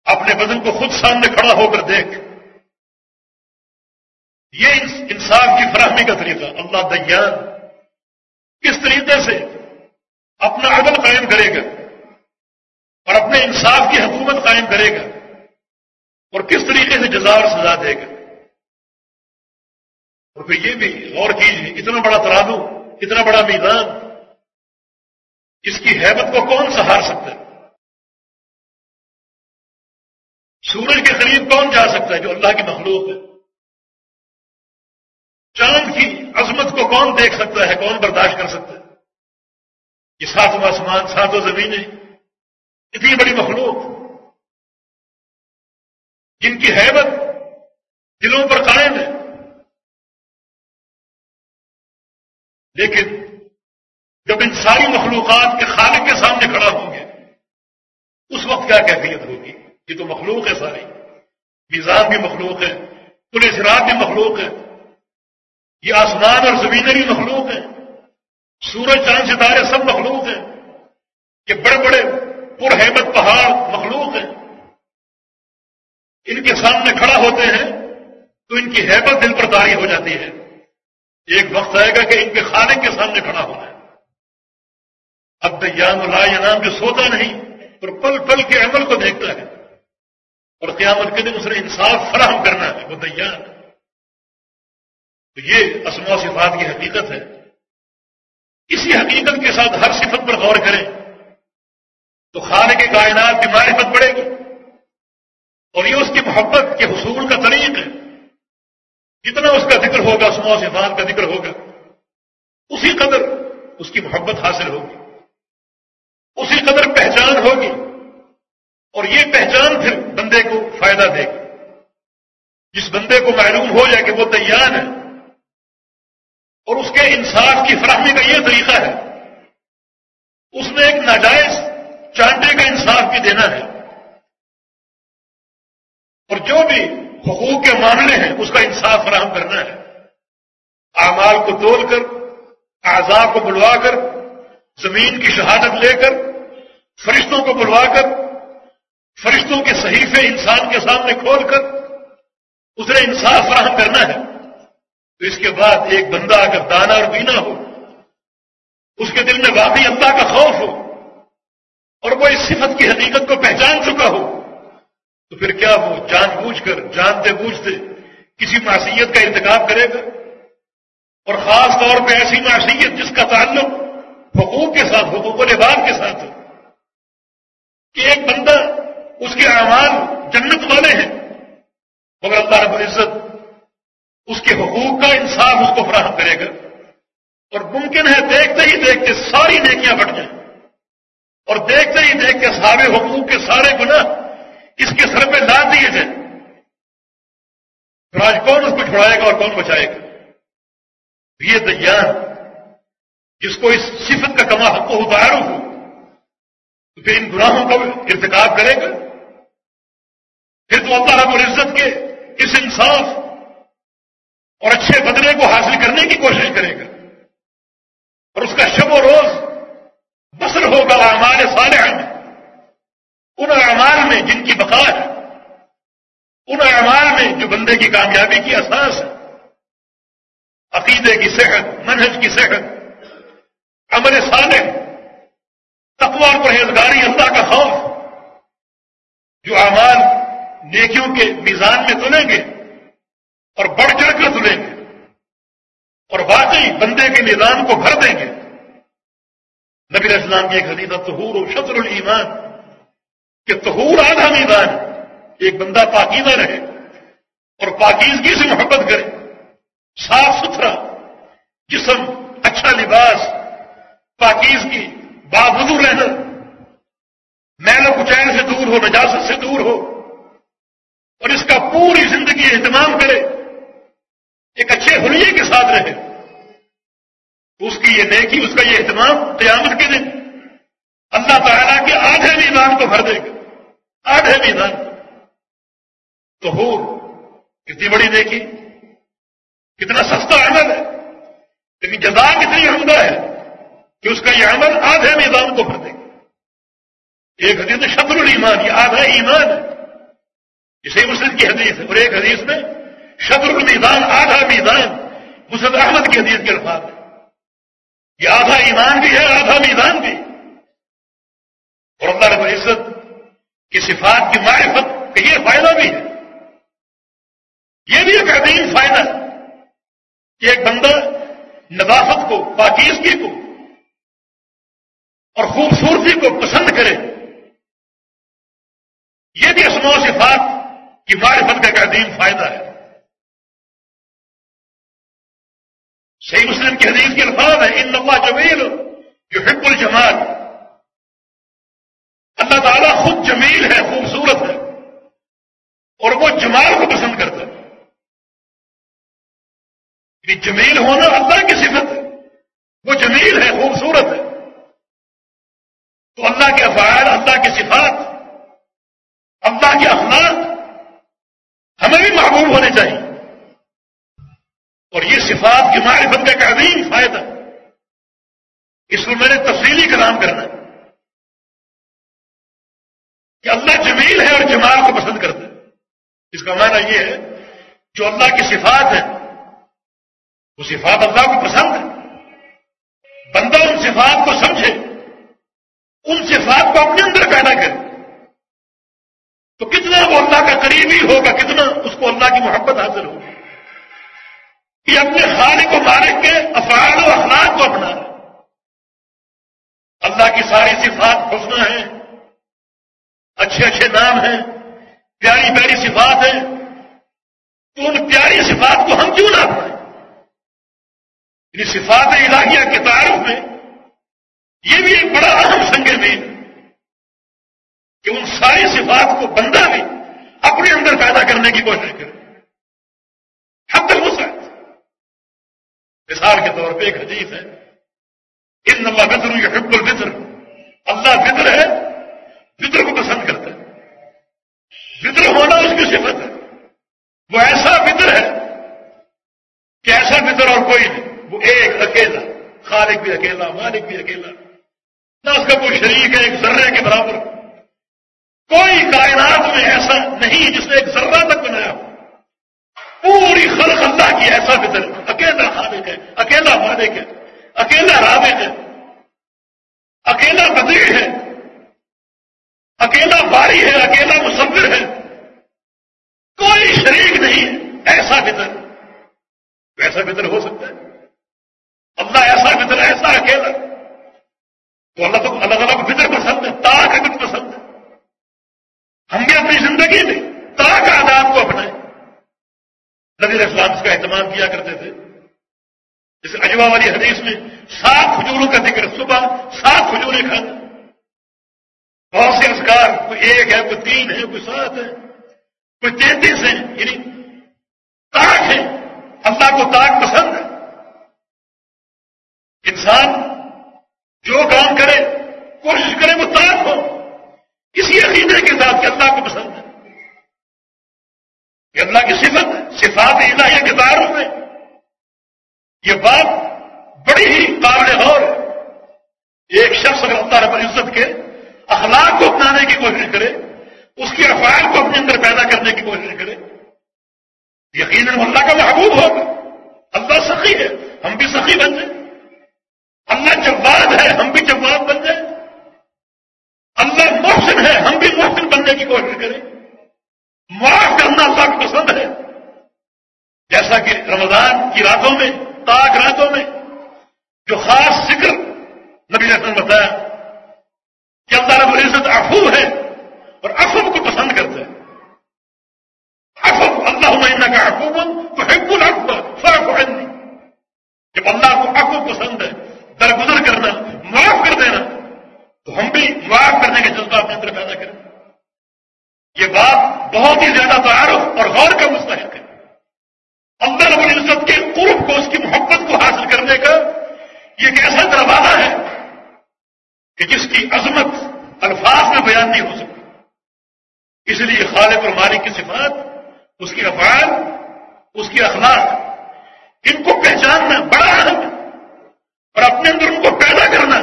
اپنے بدن کو خود سامنے کھڑا ہو کر دیکھ۔ یہ انصاف کی فراہمی کا طریقہ۔ اللہ دیان۔ کس طریقے سے؟ اپنا عدل قائم کرے گا اور اپنے انصاف کی حکومت قائم کرے گا اور کس طریقے سے جزا اور سزا دے گا۔ اور پھر یہ بھی غور کیجیے اتنا بڑا ترادو اتنا بڑا میدان، اس کی حیبت کو کون سہار سکتا ہے؟ سورج کے قریب کون جا سکتا ہے جو اللہ کی مخلوق ہے؟ چاند کی عظمت کو کون دیکھ سکتا ہے؟ کون برداشت کر سکتا ہے؟ یہ ساتوں آسمان، ساتوں زمینیں، اتنی بڑی مخلوق۔ جن کی حیبت دلوں پر قائم ہے۔ لیکن جب ان ساری مخلوقات کے خالق کے سامنے کھڑا ہوں گے، اس وقت کیا کیفیت ہوگی؟ یہ تو مخلوق ہے ساری۔ میزان بھی مخلوق ہے پولیس رات بھی مخلوق ہے۔ یہ آسمان اور زمینیں بھی مخلوق ہیں۔ سورج، چاند، ستارے سب مخلوق ہیں۔ یہ بڑے بڑے پر حیبت پہاڑ مخلوق ہیں۔ ان کے سامنے کھڑا ہوتے ہیں تو ان کی حیبت دل پر تاری ہو جاتی ہے۔ ایک وقت آئے گا کہ ان کے خالق کے سامنے کھڑا ہونا ہے۔ اب دیان اللہ یہ نام جو سوتا نہیں اور پل پل کے عمل کو دیکھتا ہے۔ اور قیامت کے دن اس نے انصاف فراہم کرنا ہے، وہ دیان تو یہ اسما صفات کی حقیقت ہے۔ اسی حقیقت کے ساتھ ہر صفت پر غور کریں تو خانے کے کائنات کی معرفت بڑھے گی۔ اور یہ اس کی محبت کے حصول کا طریق ہے۔ جتنا اس کا ذکر ہوگا اسما صفات کا ذکر ہوگا، اسی قدر اس کی محبت حاصل ہوگی۔ اسی قدر پہچان ہوگی۔ اور یہ پہچان پھر بندے کو فائدہ دے۔ گی جس بندے کو معلوم ہو جائے کہ وہ تیار ہے۔ اور اس کے انصاف کی فراہمی کا یہ طریقہ ہے۔ اس نے ایک ناجائز چانٹے کا انصاف بھی دینا ہے۔ اور جو بھی حقوق کے معاملے ہیں، اس کا انصاف فراہم کرنا ہے۔ اعمال کو توڑ کر آزاد کو بلوا کر، زمین کی شہادت لے کر، فرشتوں کو بلوا کر فرشتوں کے صحیفے انسان کے سامنے کھول کر اسے انصاف فراہم کرنا ہے، تو اس کے بعد ایک بندہ اگر دانا اور بینا ہو، اس کے دل میں واقعی اللہ کا خوف ہو اور وہ اس صفت کی حقیقت کو پہچان چکا ہو، تو پھر کیا وہ جان بوجھ کر، جانتے بوجھتے کسی معصیت کا انتخاب کرے گا؟ اور خاص طور پہ ایسی معصیت جس کا تعلق حقوق کے ساتھ، حقوق العباد کے ساتھ ہو، کہ ایک بندہ اس کے اعمال جنت والے ہیں۔ مگر اللہ رب العزت اس کے حقوق کا انصاف اس کو فراہم کرے گا۔ اور ممکن ہے دیکھتے ہی دیکھتے ساری نیکیاں بٹ جائیں۔ اور دیکھتے ہی دیکھتے سارے حقوق کے سارے گناہ اس کے سر پہ لا دیے جائیں۔ پھر آج کون اس کو چھڑائے گا اور کون بچائے گا؟ یہ دیان جس کو اس صفت کا کما حق کو اتارو ہو، تو پھر ان گناہوں کا ارتکاب کرے گا۔ پھر تو اللہ رب العزت کے اس انصاف اور اچھے بدلے کو حاصل کرنے کی کوشش کرے گا۔ اور اس کا شب و روز بسر ہوگا ہمارے سارے میں۔ ان اعمال میں جن کی بقا ہے، ان اعمال میں جو بندے کی کامیابی کی اساس ہے۔ عقیدے کی صحت، منہج کی صحت، عمل صالح، تقوی اور پرہیزگاری، اللہ کا خوف، جو اعمال نیکیوں کے میزان میں تلیں گے اور بڑھ چڑھ کر تلیں گے اور واقعی بندے کے نظام کو بھر دیں گے۔ نبی اسلام کی ایک حدیث تہور و شطر المان کہ تہور آدھا میدان ایک بندہ پاکیزہ رہے اور پاکیزگی سے محبت کرے، صاف ستھرا، جسم اچھا لباس، پاکیزگی، باوضو رہنا میل و کچین سے دور ہو، نجاست سے دور ہو پوری زندگی اہتمام کرے، ایک اچھے حلیے کے ساتھ رہے۔ اس کی یہ نیکی، اس کا یہ اہتمام قیامت کے دن۔ اللہ تعالیٰ کے آدھے میدان کو بھر دے گا۔ آدھے میدان۔ تو ہو کتنی بڑی نیکی۔ کتنا سستا عمل ہے۔ لیکن جزا کتنی عمدہ ہے کہ اس کا یہ عمل آدھے میدان کو بھر دے۔ گا ایک حدیث شبر المان یہ آدھا ایمان ہے۔ اسے مسلم کی حدیث ہے اور ایک حدیث میں شبر المیدان، آدھا میدان مسلم احمد کی حدیث کے الفاظ ہے یہ آدھا ایمان بھی ہے، آدھا میدان بھی۔ اور اللہ رب العزت کی صفات کی معرفت کا یہ فائدہ بھی ہے۔ یہ بھی ایک عظیم فائدہ ہے کہ ایک بندہ نظافت کو، پاکیزگی کو اور خوبصورتی کو پسند کرے۔ یہ بھی اسمو صفات کی معرفت کا ایک عظیم فائدہ ہے۔ صحیح مسلم کی حدیث کے الفاظ ہے ان اللہ جمیل جو حب الجمال۔ اللہ تعالیٰ خود جمیل ہے، خوبصورت ہے، اور وہ جمال کو پسند کرتا ہے۔ یعنی جمیل ہونا اللہ کی صفت ہے، وہ جمیل ہے، خوبصورت ہے۔ تو اللہ کے افعال، اللہ کی صفات اللہ کے اخلاق ہمیں بھی محبوب ہونے چاہیے اور یہ صفات کی معرفت کا ایک عظیم فائدہ اس کو میں نے تفصیلی کلام کرنا ہے کہ اللہ جمیل ہے اور جمال کو پسند کرتا ہے۔ اس کا معنی یہ ہے، جو اللہ کی صفات ہے وہ صفات اللہ کو پسند ہے بندہ ان صفات کو سمجھے، ان صفات کو اپنے اندر پیدا کرے۔ تو کتنا وہ اللہ کا قریبی ہوگا، کتنا اس کو اللہ کی محبت حاصل ہوگی۔ یہ اپنے خالق کو مالک کے افعال و اخلاق کو اپنا ہے اللہ کی ساری صفات حسن ہیں، اچھے اچھے نام ہیں، پیاری پیاری صفات ہیں۔ تو ان پیاری صفات کو ہم کیوں نہ اپنائیں؟ یعنی صفات الہیہ کے تعارف میں یہ بھی ایک بڑا اہم سنگ مین کہ ان ساری صفات کو بندہ بھی اپنے اندر پیدا کرنے کی کوشش کرے۔ حد تک ہو مثال کے طور پہ ایک حدیث ہے۔ ان اللہ بطر یہ حب الفطر اللہ فطر ہے فطر کو پسند کرتا ہے۔ فطر ہونا اس کی صفت ہے۔ وہ ایسا فطر ہے کہ ایسا فطر اور کوئی نہیں۔ وہ ایک اکیلا، خالق بھی اکیلا، مالک بھی اکیلا۔ نہ اس کا کوئی شریک ہے، ایک ذرے کے برابر۔ کوئی کائنات میں ایسا نہیں جس نے ایک ذرہ تک بنایا ہو پوری خلق اللہ کی ایسا فطر اکیلا خالق ہے، اکیلا مالک ہے، اکیلا رابط ہے، اکیلا بدیر ہے، اکیلا باری ہے، اکیلا مصور ہے۔ کوئی شریک نہیں ہے ایسا فطر۔ ویسا فطر ہو سکتا ہے۔ اللہ ایسا فطر، ایسا اکیلا۔ تو اللہ تو اللہ تعالیٰ کو فطر پسند ہے تاک کچھ پسند ہے ہم بھی اپنی زندگی میں تاک آداب کو اپنائیں نبی اسلام اس کا اہتمام کیا کرتے تھے جیسے والی حدیث میں سات کھجوروں کا ذکر، صبح سات کھجوریں کھانا بہت سے اسکار کوئی ایک ہے، کوئی تین ہے، کوئی سات ہے، کوئی تینتیس ہے یعنی تاک ہے۔ اللہ کو تاک پسند ہے۔ انسان جو کام کرے، کوشش کرے وہ تاک ہو۔ کسی عقیدے کے ساتھ کہ اللہ کو پسند ہے۔ کہ اللہ کی صفت، صفات الہیہ کے داروں میں۔ یہ بات بڑی ہی قابل غور ہے ایک شخص اگر اللہ رب العزت کے اخلاق کو اپنانے کی کوشش کرے اس کے افعال کو اپنے اندر پیدا کرنے کی کوشش کرے یقیناً اللہ کا محبوب ہوگا اللہ سخی ہے، ہم بھی سخی بن جائیں۔ اللہ جواد ہے، ہم بھی جواد بن جائیں۔ اللہ محسن ہے، ہم بھی محسن بننے کی کوشش کریں۔ معاف کرنا اللہ کو پسند ہے۔ جیسا کہ رمضان کی راتوں میں تاک راتوں میں جو خاص ذکر نبی نے بتایا کہ اللہ رب العزت افو ہے اور افب کو پسند کرتا ہے افب اللہ مہینہ کا افوبن تو حب الحب فرق جب اللہ کو افب پسند ہے درگزر کرنا معاف کر دینا تو ہم بھی معاف کرنے کا جذبہ اپنے اندر پیدا کریں یہ بات بہت ہی زیادہ تعارف اور غور کا مستحق ہے اللہ رب العزت کے قرب کو اس کی محبت کو حاصل کرنے کا یہ ایک ایسا دروازہ ہے کہ جس کی عظمت الفاظ میں بیان نہیں ہو سکتی اس لیے خالق اور مالک کی صفات اس کی افعال اس کی اخلاق ان کو پہچاننا بڑا اہم ہے اور اپنے اندر ان کو پیدا کرنا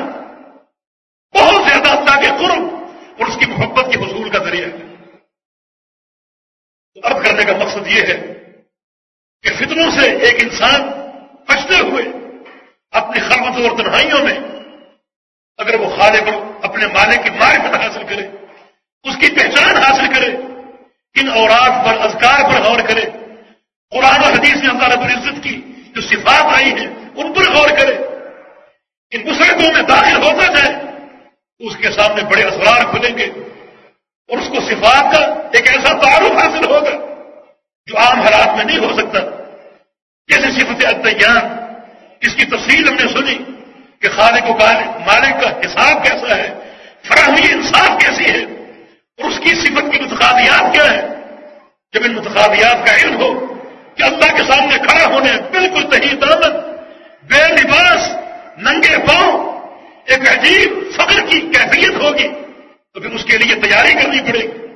بہت زیادہ اللہ کے قرب اور اس کی محبت کے حصول کا ذریعہ ہے اب کرنے کا مقصد یہ ہے کہ فتنوں سے ایک انسان بچتے ہوئے اپنی خلوتوں اور تنہائیوں میں اگر وہ خالق اپنے مالک کی معرفت حاصل کرے اس کی پہچان حاصل کرے ان اوراق پر اذکار پر غور کرے قرآن و حدیث میں اللہ رب العزت کی جو صفات آئی ہیں، ان پر غور کرے ان مسرتوں میں داخل ہوتا جائے اس کے سامنے بڑے اثرار کھلیں گے۔ اور اس کو صفات کا ایک ایسا تعارف حاصل ہوگا جو عام حالات میں نہیں ہو سکتا۔ جیسے صفت ادیان اس کی تفصیل ہم نے سنی کہ خالق و مالک کا حساب کیسا ہے، فراہمی انصاف کیسی ہے، اور اس کی صفت کی متخادیات کیا ہے جب ان متخادیات کا علم ہو کہ اللہ کے سامنے کھڑا ہونے بالکل صحیح دامت بے لباس، ننگے پاؤں، ایک عجیب فخر کی کیفیت ہوگی۔ تو پھر اس کے لیے تیاری کرنی پڑے گی۔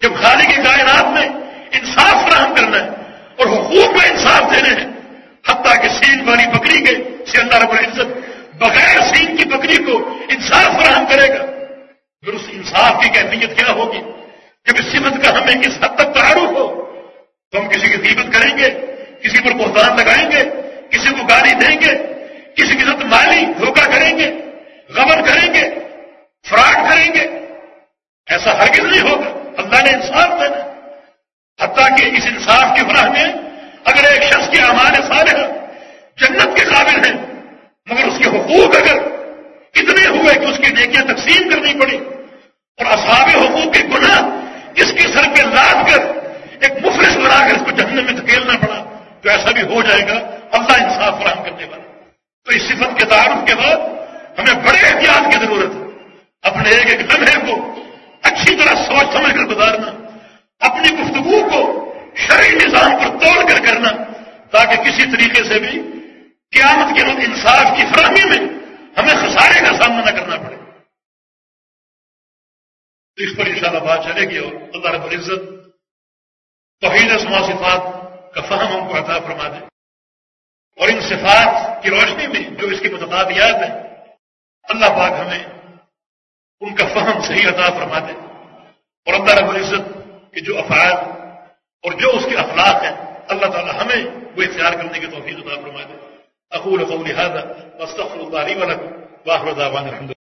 جب خالق کی کائنات میں انصاف فراہم کرنا ہے اور حقوق میں انصاف دینے ہیں، حتیٰ کہ سین والی بکری کے سے اللہ رب العزت بغیر سین کی بکری کو انصاف فراہم کرے گا۔ پھر اس انصاف کی کیفیت کیا ہوگی؟ جب اس صفت کا ہمیں کس حد تک تعارف ہو تو ہم کسی کی قیمت کریں گے، کسی پر بہتان لگائیں گے، کسی کو گالی دیں گے، کسی کے ساتھ مالی دھوکہ کریں گے غبر کریں گے، فراڈ کریں گے۔ ایسا ہرگز نہیں ہوگا۔ اللہ نے انصاف دینا۔ حتیٰ کہ اس انصاف کی فراہ میں اگر ایک شخص کے امان صالح جنت کے قابل ہیں، مگر اس کے حقوق اگر اتنے ہوئے کہ اس کی نیکیاں تقسیم کرنی پڑی اور اصحاب حقوق کے گناہ اس کے سر پہ لاد کر ایک مفلس بنا کر اس کو جہنم میں دھکیلنا پڑا، تو ایسا بھی ہو جائے گا، اللہ انصاف فراہم کرنے والا۔ تو اس صفت کے تعارف کے بعد ہمیں بڑے احتیاط کی ضرورت ہے۔ اپنے ایک ایک لمحے کو اچھی طرح سوچ سمجھ کر گزارنا، اپنی گفتگو کو شرعی نظام پر توڑ کر کرنا، تاکہ کسی طریقے سے بھی قیامت کے وقت انصاف کی فراہمی میں ہمیں خسارے کا سامنا نہ کرنا پڑے۔ اس پر انشاءاللہ بات چلے گی اور اللہ رب العزت توحید اسما صفات کا فہم ہم کو عطا فرما دے۔ اور ان صفات کی روشنی میں جو اس کی متبادیات ہیں، اللہ پاک ہمیں ان کا فہم صحیح عطا فرما دے۔ اور اللہ رب العزت کے جو افعال اور جو اس کے اخلاق ہیں، اللہ تعالی ہمیں وہ اختیار کرنے کی توفیق عطا فرما دے۔ اقول قولي هذا واستغفر الله لي ولكم واخر دعوانا الحمد لله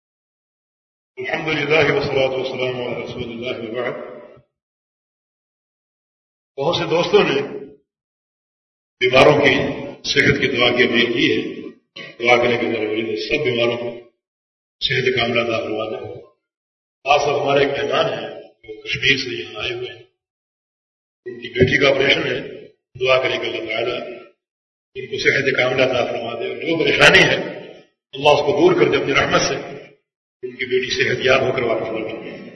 الحمد لله والصلاه والسلام على رسول الله وبعد. بہت سے دوستوں نے بیماروں کی صحت کی دعا کی اپیل کی ہے۔ دعا کرنے کے ذریعے سب بیماروں کو صحت کا عملہ دار ہوا دیں۔ خاص طور ہمارے ایک مہمان ہیں جو کشمیر سے یہاں آئے ہوئے ہیں۔ ان کی بیٹی کا آپریشن ہے۔ دعا کرے گا اللہ تعالیٰ ان کو صحت کا عملہ دار فرما دے۔ اور جو پریشانی ہے، اللہ اس کو دور کر دے اپنی رحمت سے۔ ان کی بیٹی صحت یاب ہو کر واپس لوٹیں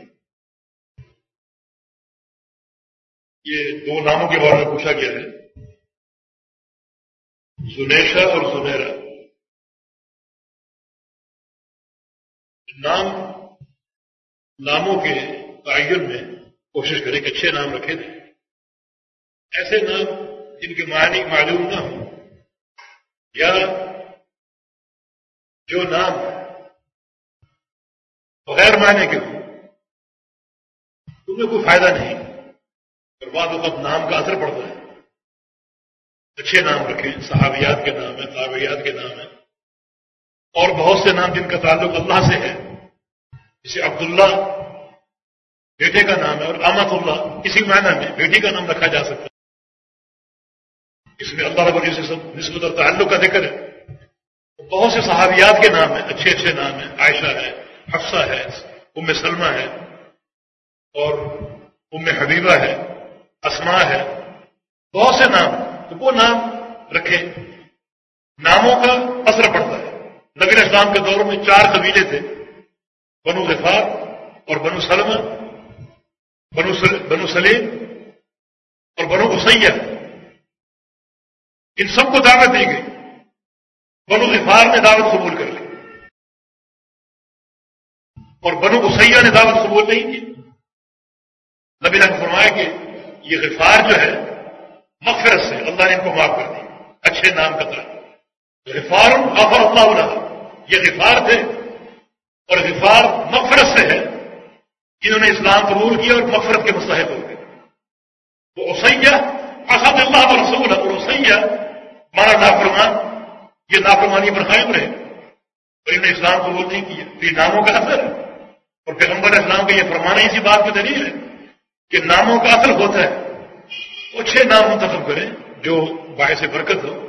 یہ دو ناموں کے بارے میں پوچھا گیا ہے۔ زنیشا اور زنیرا نام، ناموں کے تعین میں کوشش کریں کہ اچھے نام رکھے تھے ایسے نام جن کے معنی معلوم نہ ہوں۔ یا جو نام بغیر معنی کے ہوں۔ ان میں کوئی فائدہ نہیں۔ اور بعض وقت نام کا اثر پڑتا ہے۔ اچھے نام رکھیں، صحابیات کے نام ہیں، تابعیات کے نام ہیں۔ اور بہت سے نام جن کا تعلق اللہ سے ہے جسے عبداللہ، بیٹے کا نام ہے اور امت اللہ کسی معنی میں بیٹی کا نام رکھا جا سکتا ہے۔ اس میں اللہ رب سے سب نسبت اور تعلق کا ذکر ہے۔ بہت سے صحابیات کے نام ہیں، اچھے اچھے نام ہیں۔ عائشہ ہے، حفصہ ہے، ام سلمہ ہے اور ام حبیبہ ہے۔ اسما ہے۔ بہت سے نام تو وہ نام رکھے، ناموں کا اثر پڑتا ہے۔ نبی اسلام کے دور میں چار قبیلے تھے، بنو غفار اور بنو سلم بنو سلیم اور بنو اسیہ۔ ان سب کو دعوت دی گئی۔ بنو غفار نے دعوت قبول کر لی۔ اور بنو اسیہ نے دعوت قبول نہیں کی۔ نبی نے فرمایا کہ یہ غفار جو ہے، مغفرت سے اللہ نے ان کو معاف کر دی اچھے نام کا طرح غفار غفر اللہ علیہ یہ غفار تھے اور غفار مغفرت سے ہے جنہوں نے اسلام قبول کیا اور مغفرت کے مستحق ہو گئے۔ وہ اسیہ اسد اللہ رسول اور اسیہ مارا نافرمان۔ یہ نافرمانی پر قائم رہے۔ اور انہوں نے اسلام قبول نہیں کیا۔ تو یہ ناموں کا اثر ہے۔ اور پیغمبر اسلام کا یہ فرمانا اسی بات کی دلیل ہے۔ کہ ناموں کا اثر ہوتا ہے۔ اچھے نام منتخب کریں جو باعث برکت ہو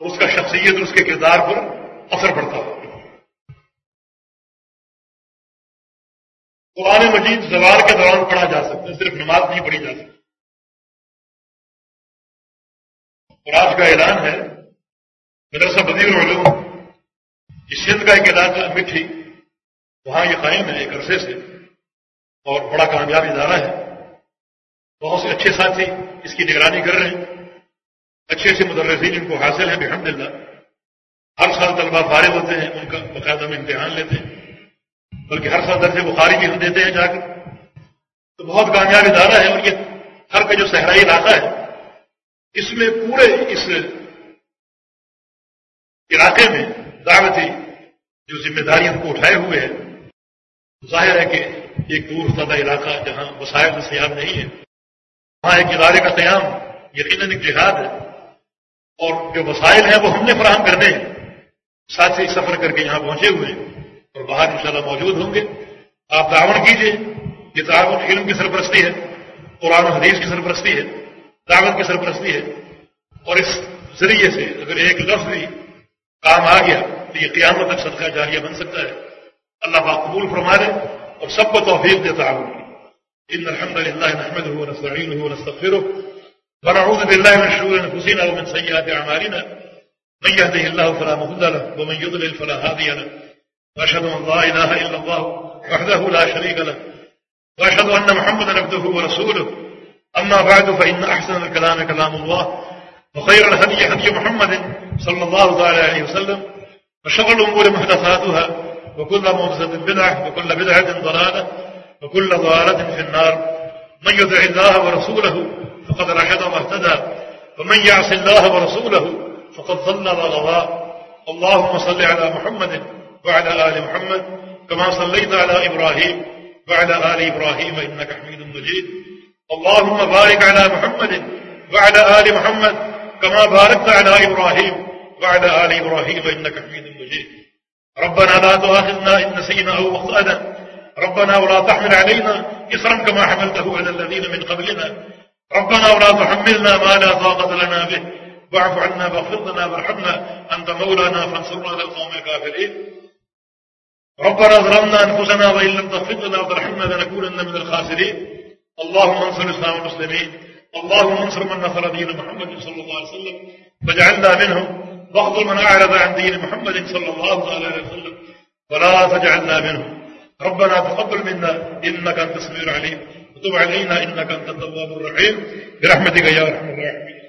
اس کا شخصیت اور اس کے کردار پر اثر پڑتا ہو۔ قرآن مجید زوال کے دوران پڑھا جا سکتا ہے، صرف نماز نہیں پڑھی جا سکتی۔ اور آج کا اعلان ہے، مدرسہ بدیر العلوم اس سندھ کا ایک علاقہ مٹھی، وہاں یہ قائم ہے، ایک عرصے سے، اور بڑا کامیاب ادارہ ہے۔ بہت سے اچھے ساتھی اس کی نگرانی کر رہے ہیں۔ اچھے سے مدرسین ان کو حاصل ہیں بحمد اللہ ہر سال طلبا فارغ ہوتے ہیں، ان کا باقاعدہ میں امتحان لیتے ہیں۔ بلکہ ہر سال درجے بخاری بھی ہم دیتے ہیں جا کر تو بہت کامیاب ادارہ ہے، اور یہ ہر کا جو صحرائی علاقہ ہے، اس میں پورے اس علاقے میں دعوتی جو ذمہ داریاں کو اٹھائے ہوئے ہیں، ظاہر ہے کہ ایک دور سادہ علاقہ جہاں وسائل دستیاب نہیں ہے وہاں ایک ادارے کا قیام یقیناً ایک جہاد ہے۔ اور جو وسائل ہیں وہ ہم نے فراہم کرنے۔ ہیں ساتھ ہی سفر کر کے یہاں پہنچے ہوئے اور باہر انشاءاللہ موجود ہوں گے۔ آپ تعاون کیجیے یہ تعاون علم کی سرپرستی ہے، قرآن و حدیث کی سرپرستی ہے، دعوت کی سرپرستی ہے۔ اور اس ذریعے سے اگر ایک لفظ بھی کام آ گیا تو یہ قیامت تک صدقہ جاریہ بن سکتا ہے۔ اللہ با قبول فرما دے اور سب کو توفیق دے تعاون۔ إن الحمد لله نحمده ونستعينه ونستغفره ونعوذ بالله من شرور أنفسنا ومن سيئات أعمالنا من يهده الله فلا مضل له ومن يضلل فلا هادي له وأشهد أن لا إله إلا الله وحده لا شريك له وأشهد أن محمدا عبده ورسوله أما بعد فإن أحسن الكلام كلام الله وخير الهدي هدي محمد صلى الله عليه وسلم وشر الأمور محدثاتها وكل محدثة بدعة وكل بدعة ضلالة وكل ضلالة في النار. من يدع الله ورسوله فقد رشد واهتدى ومن يعص الله ورسوله فقد ضل وغضى اللهم صل على محمد وعلى آل محمد كما صليت على إبراهيم وعلى آل إبراهيم إنك حميد مجيد. اللهم بارك على محمد وعلى آل محمد كما باركت على إبراهيم وعلى آل إبراهيم إنك حميد مجيد. ربنا لا تؤاخذنا إن نسينا أو أخطأنا. ربنا ولا تحمل علينا إصرا كما حملته على الذين من قبلنا. ربنا ولا تحملنا ما لا طاقة لنا به. واعف عنا واغفر لنا وارحمنا. أنت مولانا فانصرنا على القوم الكافرين. ربنا ظلمنا أنفسنا وإن لم تغفر لنا وترحمنا لنكونن من الخاسرين. اللهم انصر الإسلام والمسلمين. اللهم انصر من نصر دين محمد صلى الله عليه وسلم. فاجعلنا منهم. واخذل من أعرض عن دين محمد صلى الله عليه وسلم. ولا تجعلنا منهم. ربنا تقبل منا انك انت السميع العليم. وتب علينا انك انت التواب الرحيم. برحمتك يا ارحم الراحمين.